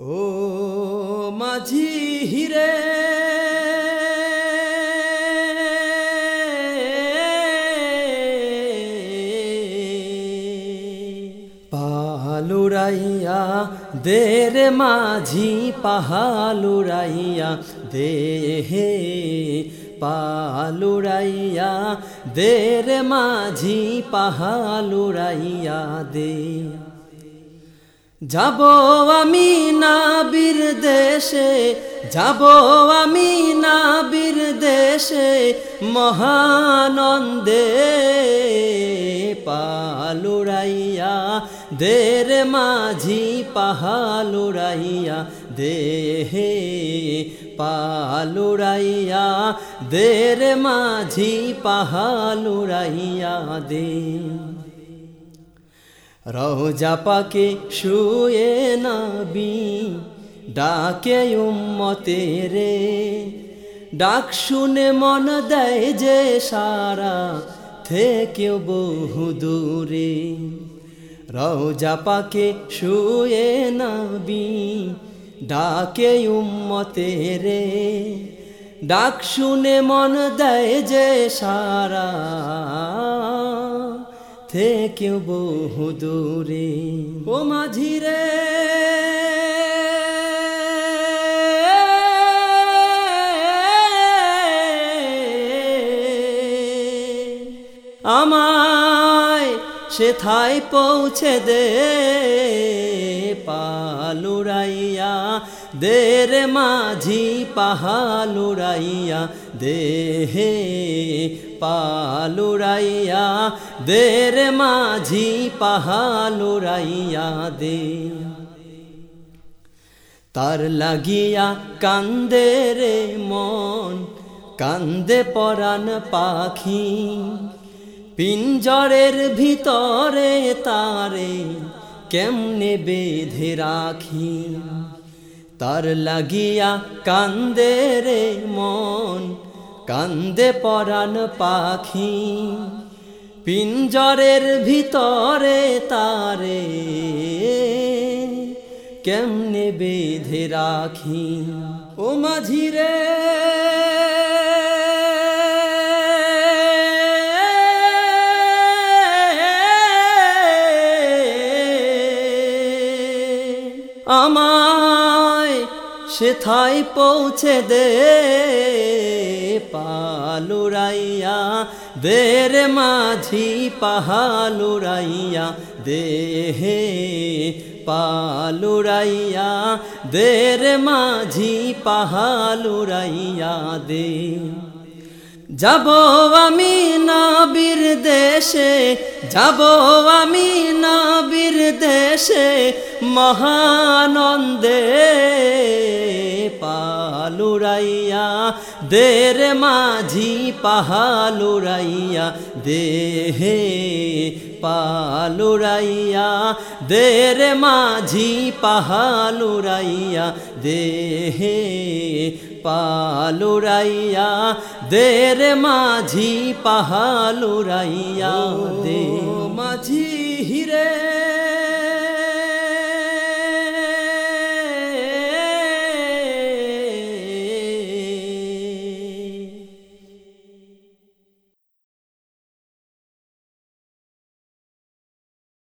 ও মাঝি হিরে পালুরাইয়া দের মাঝি পাহালুরাইয়া দেহে পালুরাইয়া দের মাঝি পাহালুরাইয়া দে যাব আমি নাবির দেশে, যাব আমি নাবির দেশে মহানন্দে পালুরাইয়া দের মাঝি পাহালুরাইয়া দেহে পালুরাইয়া দের মাঝি পাহালুড়াইয়া দে রোজা পাকে শুয়ে নাবি, ডাকে উম্মতে রে। ডাক শুনে মন দেয় যে সারা, থেকেও বহু দূরে। রোজা পাকে শুয়ে নাবি, ডাকে উম্মতে রে। ডাক শুনে মন দেয় যে সারা থেকেও বহু দূরে। ও মাঝিরে আমায় সেথায় পৌঁছে দে পালুরাইয়া, দের মাঝি পাহালুরাইয়া, দেহে পালুরাইয়া, দের মাঝি পাহালুরাইয়া, দে। তার লাগিয়া কান্দে রে মন, কান্দে পরাণ পাখি। পিঞ্জরের ভিতরে তারে কেমনে বেঁধে রাখি? তার লাগিয়া কান্দে রে মন, কান্দে পরাণ পাখি। পিঞ্জরের ভিতরে তারে কেমনে বেঁধে রাখি? ও মাঝিরে আমায় সেথায় পৌঁছে দে, পালুরাইয়া, দের মাঝি পাহালুরাইয়া, দেহে পালুরাইয়া, দের মাঝি পাহালুরাইয়া, দে। যাব আমি নাবির দেশে যাব আমি নাবির দেশে মহানন্দে পালুরাইয়া, দের মাঝি পাহালুরাইয়া, দেহে পালুরাইয়া, দের মাঝি পাহালুরাইয়া, দেহে পালুরাইয়া, দের মাঝি পাহালুরাইয়া দে মাঝি হিরে